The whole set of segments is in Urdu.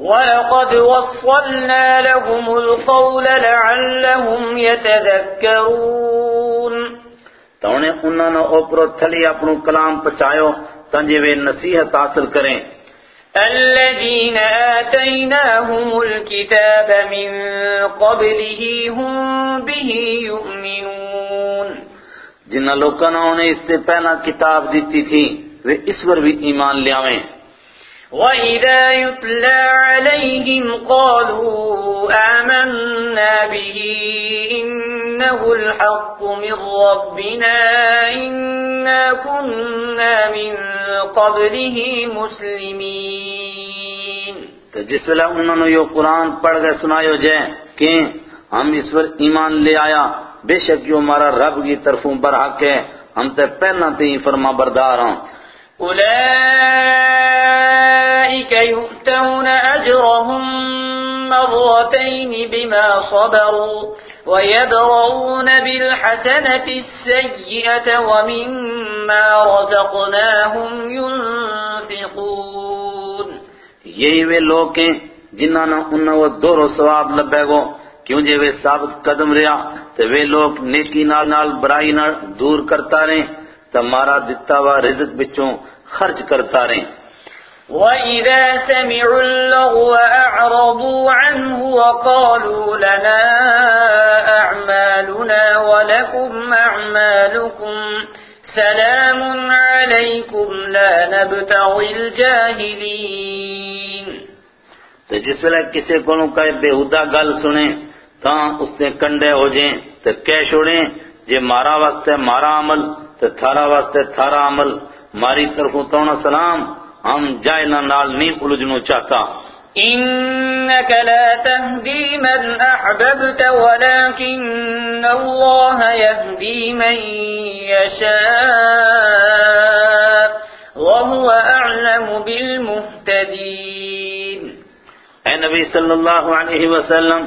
وَلَقَدْ وَصَّلْنَا لَهُمُ الْقَوْلَ لَعَلَّهُمْ يَتَذَكَّرُونَ تو انہیں انہوں نے اوپرو تھلی اپنو کلام پچایو تنجے وہ نصیحت حاصل کریں۔ الذين آتيناهم الكتاب من قبله هم به يؤمنون جنہ لوکاں نے اس سے پہلا کتاب دیتی تھی وہ اس پر بھی ایمان لیاویں۔ وَإِذَا يُتْلَى عَلَيْهِمْ قَالُوا آمَنَّا بِهِ إِنَّهُ الْحَقُّ مِنْ رَبِّنَا إِنَّا كُنَّا مِنْ قَبْلِهِ مُسْلِمِينَ تو جس ویلے انہوں نے یہ قرآن پڑھ گئے سنایو جائے کہ ہم اس پر ایمان لے آیا، بے شک یہ ہمارا رب کی طرفوں برحق ہے، ہم تے پہلنا تے ہی فرما بردار ہوں۔ أولئك يؤتون أجرهم مرتين بما صبروا ويدرؤون بالحسنة السيئة ومما رزقناهم ينفقون. یہی وہ لوگ ہیں جنہاں نے انہوں وہ دور و ثواب لبے گو۔ کیوں جے وہ ثابت قدم رہا تو وہ لوگ نیکی نال نال برائی نال دور کرتا رہیں تو مارا دتا ہوا رزق بچوں خرچ کرتا رہیں وَإِذَا سَمِعُوا اللَّغْوَ أَعْرَضُوا عَنْهُ وَقَالُوا لَنَا أَعْمَالُنَا وَلَكُمْ أَعْمَالُكُمْ سَلَامٌ عَلَيْكُمْ لَا نَبْتَغِي الْجَاهِلِينَ۔ تو جس ویلے کسی کو کا بےہودہ گل سنیں تاں اس نے کنڈے ہو جائیں تو کہہ چھوڑیں جے مارا واسطے مارا عمل تو تھارا واسطے تھارا عمل ماری طرفوں تونا سلام ہم جائلہ نال نہیں الجھنو چاہتا۔ إنك لا تهدي من أحببت ولكن الله يهدي من يشاء وهو أعلم بالمهتدين اے نبی صلی اللہ علیہ وسلم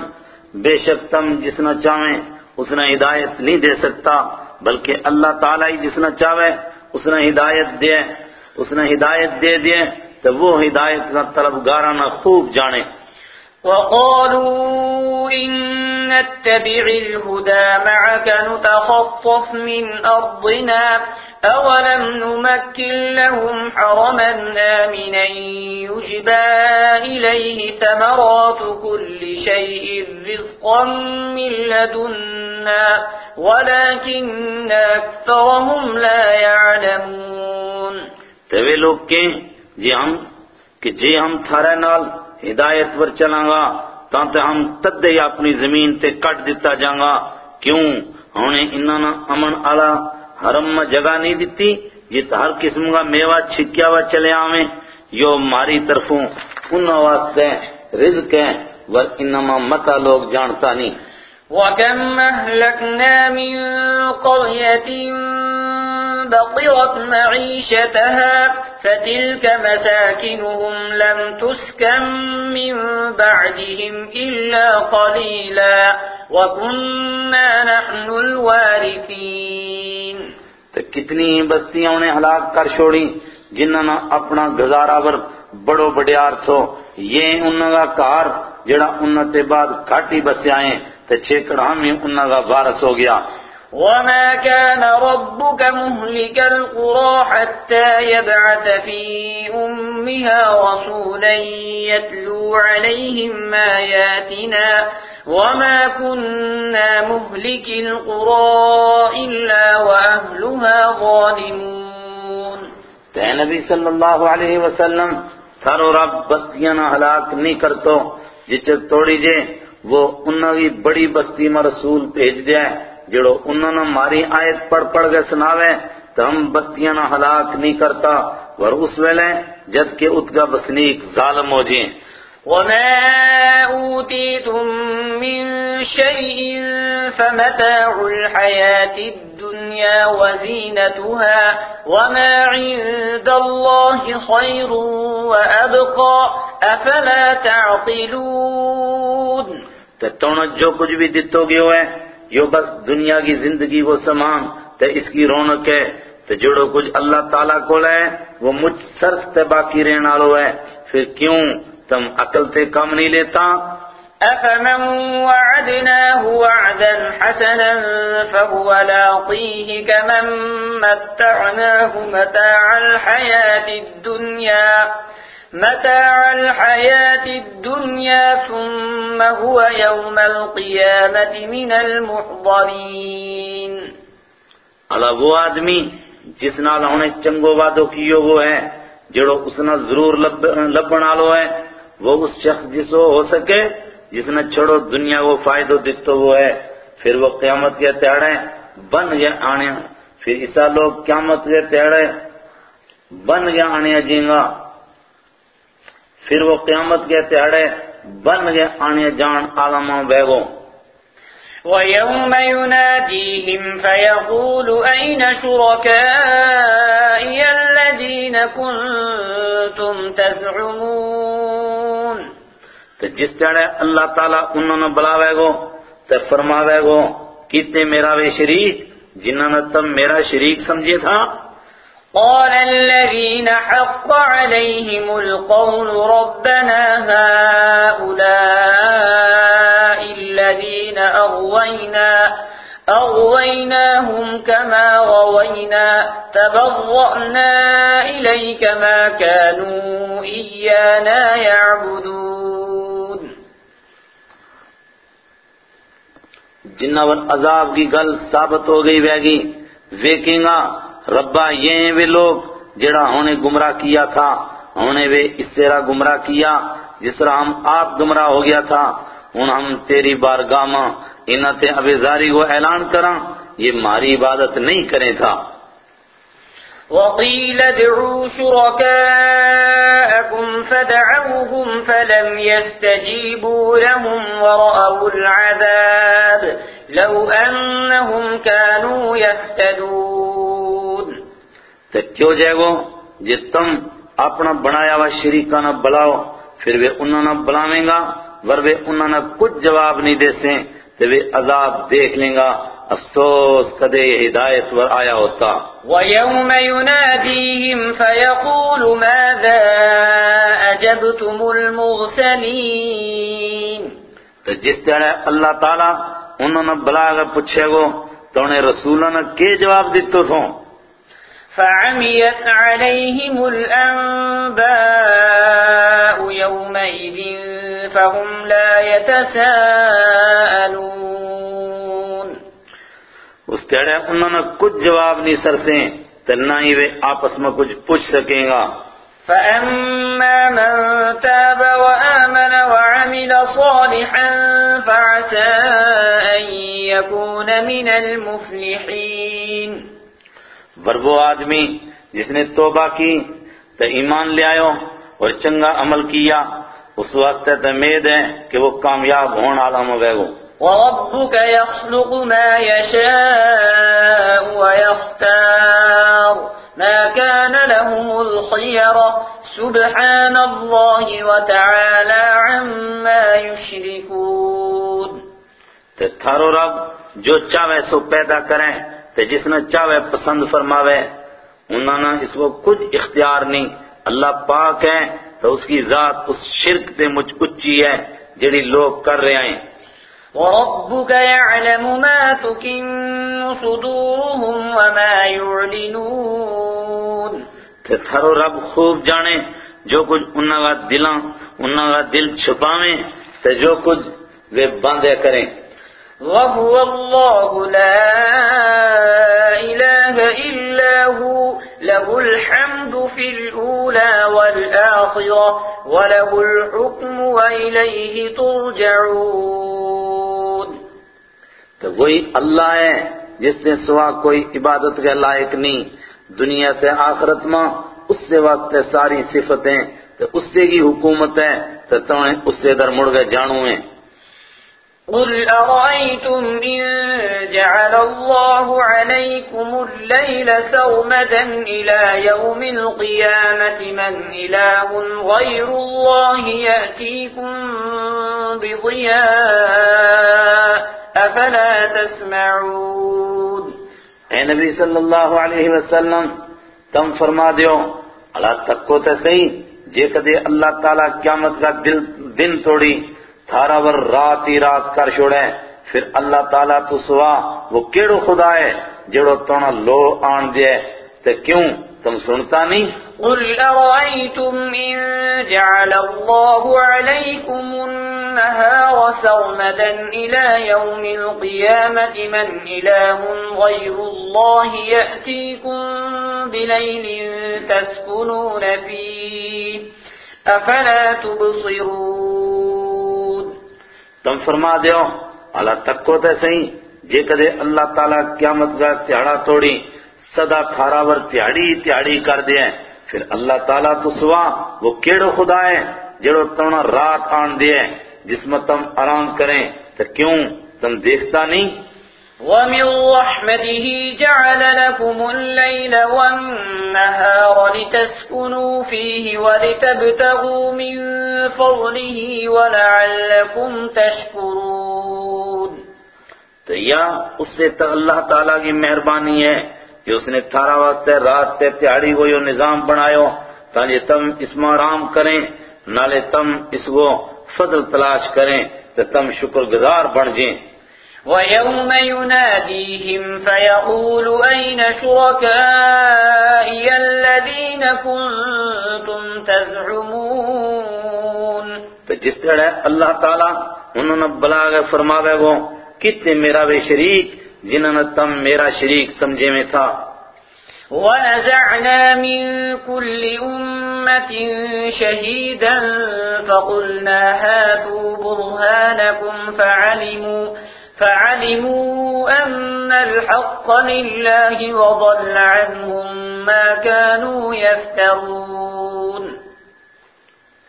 بے شک تم جسنا چاہیں اس نے ہدایت نہیں دے سکتا۔ بلکہ اللہ تعالیٰ ہی جسنا چاہے اس نے ہدایت دے اس نے ہدایت دے دیے تو وہ ہدایت کا طلبگارانہ خوب جانے۔ وقالوا إن نتبع الهدى معك نتخطف من أرضنا أولم نمكن لهم حرما آمنا يجبى إليه ثمرات كل شيء رزقا من لدنا ولكن أكثرهم لا يعلمون. تو وہ لوگ کہیں جی ہم، کہ جی ہم تھارے نال ہدایت ور چلاں گا، تاں تے ہم تدے اپنی زمین تے کٹ دیتا جاں گا۔ کیوں؟ انہیں انہاں نے امن آلا حرم میں جگہ نہیں دیتی جت ہر قسم کا میوہ چھکیا ہوا چلے آویں۔ یو ماری طرفوں ان واسطے رزق ہے ور انما متا لوگ جانتا نہیں۔ وكم أهلكنا من قرية بطرت معيشتها فتلك مساكنهم لم تسكن من بعدهم إلا قليلا وكنا نحن الوارثين تو کتنی بستیاں انہیں ہلاک کر چھوڑی جنہاں نے اپنا گزارا ور بڑو بڑیار تھو۔ یہ انہاں کا کار جڑا انہاں تے بعد کھاٹی بس آئیں چھیکڑا ہم ہی انہاں کا وارث ہو گیا۔ وما كان ربك مهلك القرى حتى يبعث في أمها رسولا يتلو عليهم آياتنا وما كنا مهلك القرى إلا وأهلها ظالمون۔ تے نبی صلی اللہ علیہ وسلم تھارو رب بستیاں ہلاک نہیں کرتو جچر توڑی جے وہ انہوں کی بڑی بستی میں رسول بھیج دیا ہے۔ جڑو انہوں نے ماری آیت پڑھ پڑھ گئے سناوے تو ہم بستیاں نہ ہلاک نہیں کرتا۔ اور اس ویلے جد کہ ات بسنیک ظالم ہو جائیں۔ وما أوتيتم من شيء فمتاع الحياة الدنيا وزينتها وما عند الله خير وأبقى أفلا تعقلون تو تونا جو کچھ بھی دتو گئے ہوئے یہ بس دنیا کی زندگی وہ سامان تو اس کی رونق ہے۔ تو جڑو کچھ اللہ تعالیٰ کو لے وہ مجھ سرس تے باقی رہنا لو ہے۔ پھر کیوں؟ تم عقل تے کم نہیں لیتا؟ أفمن وعدناه وعدا حسنا فهو لاقيه كمن متعناه متاع الحياة الدنيا۔ متاع الحياة الدنيا ثم هو يوم القيامة من المحضرين اللہ وہ آدمی جس نال انہیں چنگو وعدو کیو وہ ہے، جڑو اس نے ضرور لبن آلو ہے، وہ اس شخص جسو ہو سکے، جس نے چھوڑو دنیا کو فائدہ دیتو وہ ہے۔ پھر وہ قیامت کے تیڑے بن گیا آنے پھر اسا لوگ قیامت کے تیڑے بن گیا آنے جیں گا پھر وہ قیامت کے تیڑے بن گیا آنے جان عالمہ بیگو وَيَوْمَ يُنَادِيهِمْ فَيَقُولُ أَيْنَ شُرَكَائِيَ الَّذِينَ كُنْتُمْ تَزْعُمُونَ؟ تو جس جڑے اللہ تعالیٰ انہوں نے بلاوے گو تو فرماوے گو کتنے میرا وے شریک جنہوں نے تم میرا شریک سمجھے تھا؟ قال الذين حق عليهم القول ربنا هؤلاء الذين أغوينا أغويناهم كما غوينا تبضأنا إليك ما كانوا إيانا يعبدون. جنہوں عذاب کی گل ثابت ہو گئی ویگی ویکیں گا ربا یہ ہیں وہ لوگ، جڑا انہیں گمراہ کیا تھا۔ انہیں وہ اس طرح گمراہ کیا جس طرح ہم آپ گمراہ ہو گیا تھا۔ ان ہم تیری بارگاہ میں انہاں تے ابیزاری کو اعلان کراں۔ یہ ماری عبادت نہیں کریں تھا۔ وقيل ادعوا شركاءكم فدعوهم فلم يستجيبوا لهم ورأوا العذاب لو أنهم كانوا يهتدون تو کیوں جائے گو جی تم اپنا بنایا ہوا شریکہ نہ بلاؤ پھر وہ انہوں نے بلاویں گا ور وہ انہوں نے کچھ جواب نہیں دے سیں تو وہ عذاب دیکھ لیں گا۔ افسوس کدے ہدایت ور آیا ہوتا؟ وَيَوْمَ يُنَادِيهِمْ فَيَقُولُ مَاذَا أَجَبْتُمُ الْمُرْسَلِينَ؟ تو جس طرح اللہ تعالیٰ انہوں نے بلا کر پوچھے گو تو انہیں رسولوں نے کے جواب دیتو تھو فَعَمِيَتْ عَلَيْهِمُ الْأَنبَاءُ يَوْمَئِذٍ فَهُمْ لَا يَتَسَاءَلُونَ. اس کہڑے انہوں نے کچھ جواب نہیں سر سے تو نہ ہی وہ آپس میں کچھ پوچھ سکیں گا۔ فَأَمَّا مَن تَابَ وَآمَنَ وَعَمِلَ صَالِحًا فَعَسَىٰ أَن يَكُونَ مِنَ الْمُفْلِحِينَ. ور وہ آدمی جس نے توبہ کی تو ایمان لے آئو اور چنگا عمل کیا اس وقت تو امید ہے کہ وہ کامیاب ہون عالم ہو گئے وَرَبُّكَ يَخْلُقُ مَا يَشَاءُ وَيَخْتَارُ مَا كَانَ لَهُمُ الْخِيَرَةُ سُبْحَانَ اللَّهِ وَتَعَالَى عَمَّا يُشْرِكُونَ تو تھارو رب جو چاہے سو پیدا کریں۔ تو جس نے چاہے پسند فرماوے انہوں نے اس کو کچھ اختیار نہیں۔ اللہ پاک ہے تو اس کی ذات اس شرک تے مجھ اچھی ہے جڑی لوگ کر رہے ہیں۔ وَرَبُّكَ يَعْلَمُ مَا تُكِنُّ صُدُورُهُمْ وَمَا يُعْلِنُونَ۔ کہ تھارو رب خوب جانے جو کچھ انہوں کا دلاں انہوں کا دل چھپاویں تو جو کچھ وہ باندھے کریں۔ وَهُوَ اللَّهُ لَا إِلَٰهَ إِلَّا هُوَ، لَهُ الْحَمْدُ فِي الْأُولَى وَالْآخِرَةِ، وَلَهُ الْحُكْمُ وَإِلَيْهِ تُرْجَعُونَ. تو وہی اللہ ہے جس نے سوا کوئی عبادت کے لائق نہیں، دنیا سے آخرت میں اس سے وقت ساری صفتیں، تو اس سے کی حکومت ہے، تو تمہیں اس سے در مڑ گئے جانو ہیں۔ قل أرأيتم إن جعل الله عليكم الليل سومدا إلى يوم القيامة من إله غير الله يأتيكم بضياء أفلا تسمعون اے نبی صلی اللہ علیہ وسلم، تم فرما دیو، اللہ تک کو تے صحیح، جے کدے اللہ تعالیٰ قیامت کا دل دن توڑی تھارا ور رات ہی رات کر چھوڑے۔ پھر اللہ تعالیٰ تو سوا وہ کیڑو خدا ہے جڑو تونا لو آن دے۔ تے کیوں؟ تم سنتا نہیں؟ قل أرأيتم إن جعل الله عليكم النهار سرمدا إلى يوم القيامة من إله غير الله يأتيكم بليل تسكنون فيه أفلا تبصرون تم فرما دیو، اللہ تکو تے سہی جے کدے اللہ تعالیٰ قیامت کا تہاڑا توڑی، صدا تھاراور تہاڑی تہاڑی کر دے۔ پھر اللہ تعالیٰ تو سوا وہ کیڑو خدا ہے جڑو تونا رات آن دے۔ جس میں تم آرام کریں۔ تو کیوں؟ تم دیکھتا نہیں؟ ومن رحمته جعل لكم الليل والنهار لتسكنوا فيه ولتبتغوا من فضله ولعلكم تشكرون. تو یا اس سے اللہ تعالیٰ کی مہربانی ہے کہ اس نے تھارا واسطے رات تے تیاری کو یہ نظام بنایو تاکہ تم اس میں آرام کریں نالے تم اس کو فضل تلاش کریں تو تم شکر گزار بن جائیں۔ ويوم يناديهم فيقول أين شركائي الذين كنتم تزعمون؟ تو جس طرح اللہ تعالیٰ انہوں نے بلا گئے فرماوے گو، کتنے میرا بے شریک، جنہوں نے تم میرا شریک سمجھے میں تھا۔ ونزعنا من كل أمة شهيدا فقلنا هاتوا برهانكم فعلموا فعلموا أن الحق لله وضل عنهم ما كانوا يفترون۔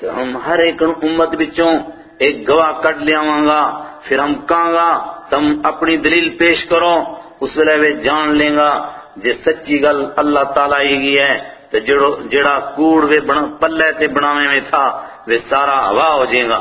کہ ہم ہر ایک امت بچوں ایک گواہ کٹ لیا گا، پھر ہم کہاں گا؟ تم اپنی دلیل پیش کرو، اس ویلے وہ جان لیں گا جے سچی گل اللہ تعالیٰ ہی گی ہے۔ تو جڑا کوڑ وے بنا پلے تے بناوے میں تھا وہ سارا ہوا ہو جائے گا۔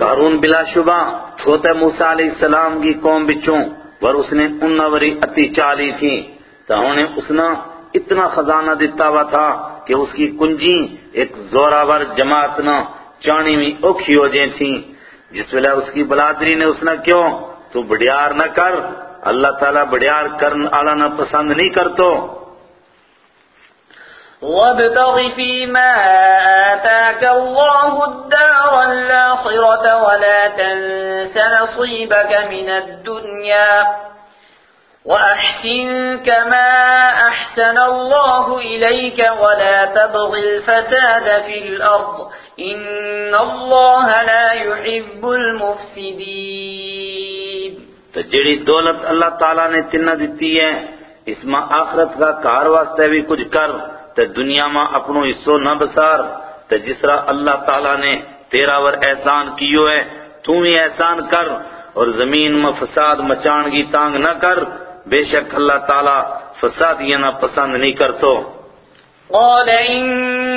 قارون بلا شبہ، چھوٹے موسیٰ علیہ السلام کی قوم بچوں، ور اس نے انہ وری اتی چالی تھی۔ تو انہیں اس نے اتنا خزانہ دیتا ہوا تھا کہ اس کی کنجی ایک زوراور جماعت نہ چانی میں اوکھی ہو جائیں تھیں۔ جس ویلے اس کی بلادری نے اس نے کیوں؟ تو بڑیار نہ کر، اللہ تعالیٰ بڑیار کرن آلہ نہ پسند نہیں کرتو۔ وابتغ فيما آتاك الله الدار الآخرة ولا تنس نصيبك من الدنيا وأحسن كما أحسن الله إليك ولا تبغ الفساد في الأرض إن الله لا يحب المفسدين. تو جڑی دولت اللہ تعالیٰ نے تنہ دیتی ہے اس میں آخرت کا کار واسطے بھی کچھ کر تے دنیا میں اپنو حصو نہ بسار، تے جس را اللہ تعالیٰ نے تیرا ور احسان کیو ہے، تو ہی احسان کر، اور زمین میں فساد مچان کی تانگ نہ کر، بے شک اللہ تعالیٰ فساد یہ نہ پسند نہیں کرتو۔ قال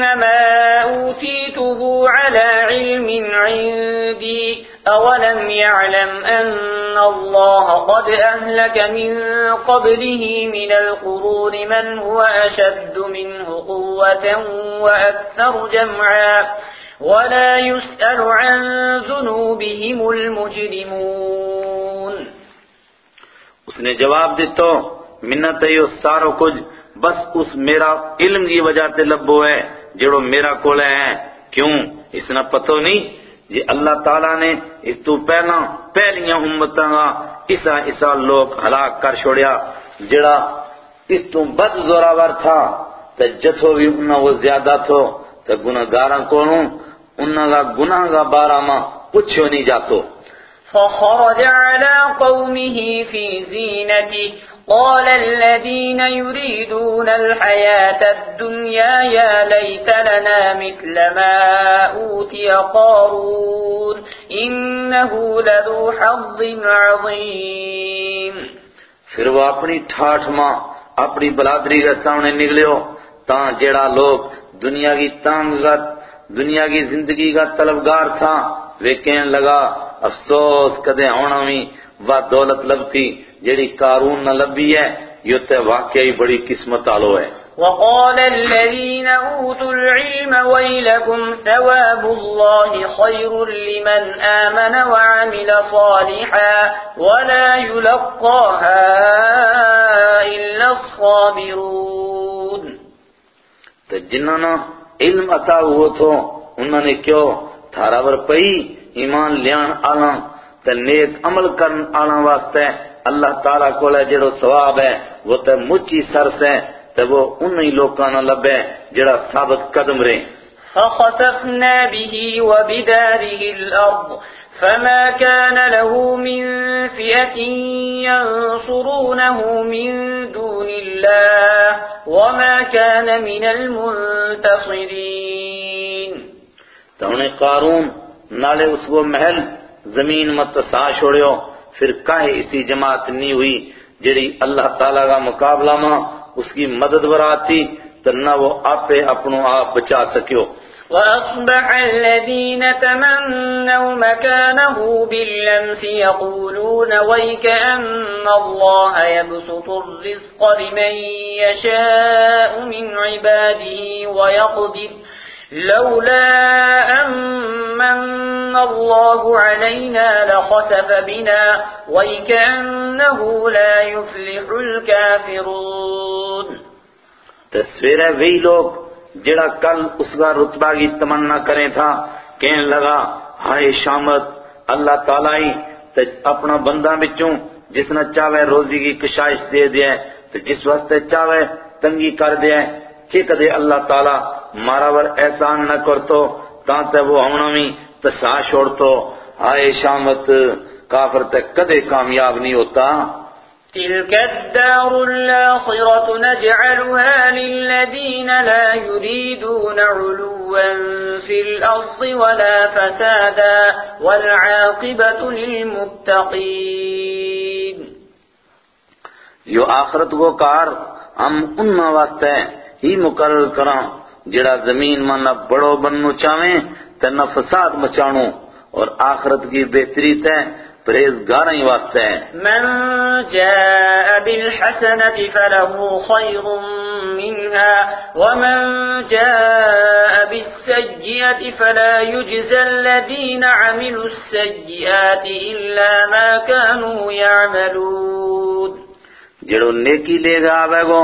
إنما أوتيته على علم عندي. أولم يعلم أن الله قد أهلك من قبله من القرون من هو أشد منه قوة وأكثر جمعا. ولا يسأل عن ذنوبهم المجرمون. اس نے جواب دیتو منت ہے سارو کچھ بس اس میرا علم کی وجہ تے لبو ہے جڑو میرا کولے ہے کیوں؟ اس نے پتو نہیں جی اللہ تعالیٰ نے اس تو پہلا، پہلیاں امتاں گا اسا اسا لوگ ہلاک کر چھوڑیا، جڑا اس تو بد زوراور تھا۔ تے جتھو بھی انہاں وہ زیادہ تھو، تے گناہگاراں کونوں انہاں کا گناہ کا بارہ ماں پوچھو نہیں جاتو۔ فخرج على قومه في زينته قال الذين يريدون الحياة الدنيا يا ليت لنا مثل ما أوتي قارون إنه لذو حظ عظيم. پھر وہ اپنی ٹھاٹھ ماں اپنی بلادری کے سامنے نکلیو، تاں جیڑا لوگ دنیا کی تانگت دنیا کی زندگی کا طلبگار تھا وہ کہنے لگا، افسوس، کدے ہونا بھی وہ دولت لب جیڑی قارون نہ لبی ہے یہ تے واقعی بڑی قسمت آلو ہے۔ وقال الذين أوتوا العلم ويلكم ثواب الله خير لمن آمن وعمل صالحا ولا يلقاها إلا الصابرون۔ تو جنہوں نے علم عطا ہوئے تو انہوں نے کیوں تھارا بر پئی ایمان لیان آلان تے نیک عمل کرن آلان واسطے اللہ تعالیٰ کو لے جڑو ثواب ہے وہ تے مچی سر سے تے وہ انہی لوکاں نہ لبے جڑا ثابت قدم رہے۔ فخسفنا به وبداره الأرض فما كان له من فئة ينصرونه من دون الله وما كان من المنتصرين۔ تو انہیں قارون نالے اس وہ محل زمین مت سا چھوڑیو۔ پھر کاہے اسی جماعت نہیں ہوئی جڑی اللہ تعالیٰ کا مقابلہ ماں اس کی مدد براتی تو نہ وہ آپے اپنو آپ بچا سکیو۔ وأصبح الذين تمنوا مكانه باللمس يقولون ويك أن الله يبسط الرزق لمن يشاء من عباده ويقدر لولا أمن الله علينا لخسف بنا ويكأنه لا يفلح الكافرون. تصویر ہے وہی لوگ جڑا کل اس کا رتبہ کی تمنا کریں تھا کہنے لگا، ہائے شامت، اللہ تعالیٰ ہی اپنا بندہ بچوں جس نے چاہے روزی کی کشائش دے دیا تو جس واسطے چاہے تنگی کر دیا چک دے اللہ تعالیٰ مارا ور احسان نہ کرتو تانتے وہ ہمنا میں تسا چھوڑتو ہائے شامت کافر تے کدے کامیاب نہیں ہوتا۔ تلك الدار الآخرة نجعلها للذين لا يريدون علوا في الأرض ولا فسادا والعاقبة للمتقين یو آخرت کو کار ہم ان واسطے ہی مقرر کراں جڑا زمین میں نہ بڑو بننو چاہیں تے نہ فساد مچانو اور آخرت کی بہتری تے پریزگار ہی واسطے ہے من جاء بالحسنة فله خير منها ومن جاء بالسيئة فلا يجزى الذين عملوا السيئات إلا ما كانوا يعملون جڑو نیکی لے گا آوے گو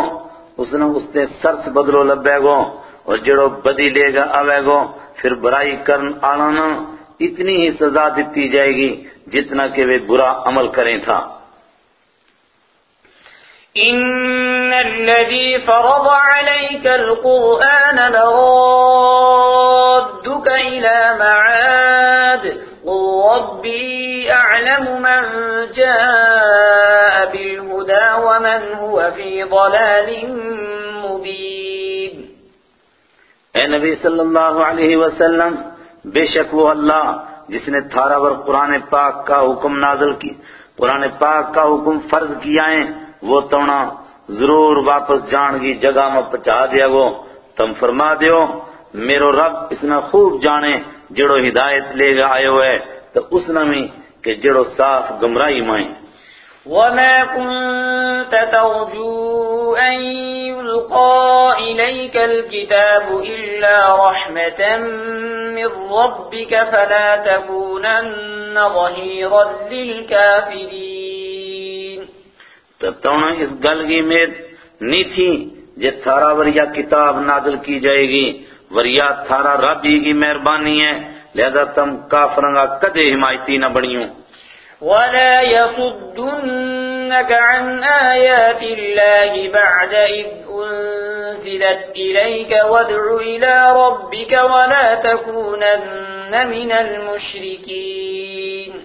اس نے اس نے سرس بدلو لبے گو اور جڑو بدی لے گا آوے گو، پھر برائی کرن آنا اتنی ہی سزا دیتی جائے گی جتنا کہ وہ برا عمل کریں تھا۔ إن الذي فرض عليك القرآن لرادك إلى معاد قل ربي أعلم من جاء بالهدى ومن هو في ضلال مبين اے نبی صلی اللہ علیہ وسلم، بے شک وہ اللہ جس نے تھارا ور قرآن پاک کا حکم نازل کی، قرآن پاک کا حکم فرض کیا ہے، وہ تونا ضرور واپس جان کی جگہ میں پچا دیا گو۔ تم فرما دیو، میرو رب اس نے خوب جانے جڑو ہدایت لے گا آئے ہوئے تو اس نمی کہ جڑو صاف گمراہی مائیں وما كنت ترجو أن يلقى إليك الكتاب إلا رحمة من ربك فلا تكونن ظهيرا للكافرين۔ تب تونا اس گل کی امید نہیں تھی جے تھارا وریا کتاب نازل کی جائے گی۔ وریا تھارا رب ہی کی مہربانی ہے۔ لہذا تم کافرنگا کدے حمایتی نہ بنیوں۔ ولا يصدنك عن آيات الله بعد إذ أنزلت إليك وادع إلى ربك ولا تكونن من المشركين۔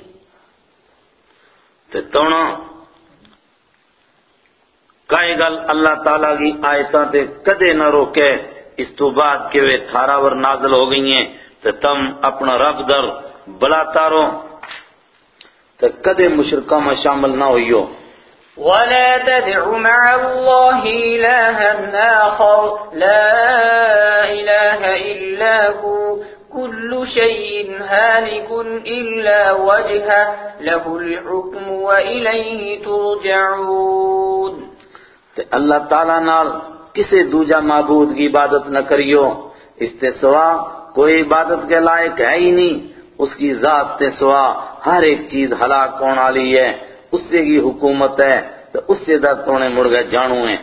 تو تونا آئے گل اللہ تعالیٰ کی آیتاں تے کدے نہ روکے، اس تو بعد کہ وہ تھارا ور نازل ہو گئی ہیں تو تم اپنا رب در بلاتا رو تو کدے مشرکہ میں شامل نہ ہوئیو۔ ولا تدع مع الله إلها آخر، لا إله إلا هو، كل شيء هالك إلا وجهه، له الحكم وإليه ترجعون۔ تے اللہ تعالیٰ نال کسے دوجا معبود کی عبادت نہ کریو۔ اس تے سوا کوئی عبادت کے لائق ہے ہی نہیں۔ اس کی ذات تے سوا ہر ایک چیز ہلاک ہونے والی ہے۔ اس سے کی حکومت ہے۔ تو اس سے در تونے مڑ گئے جانو ہیں۔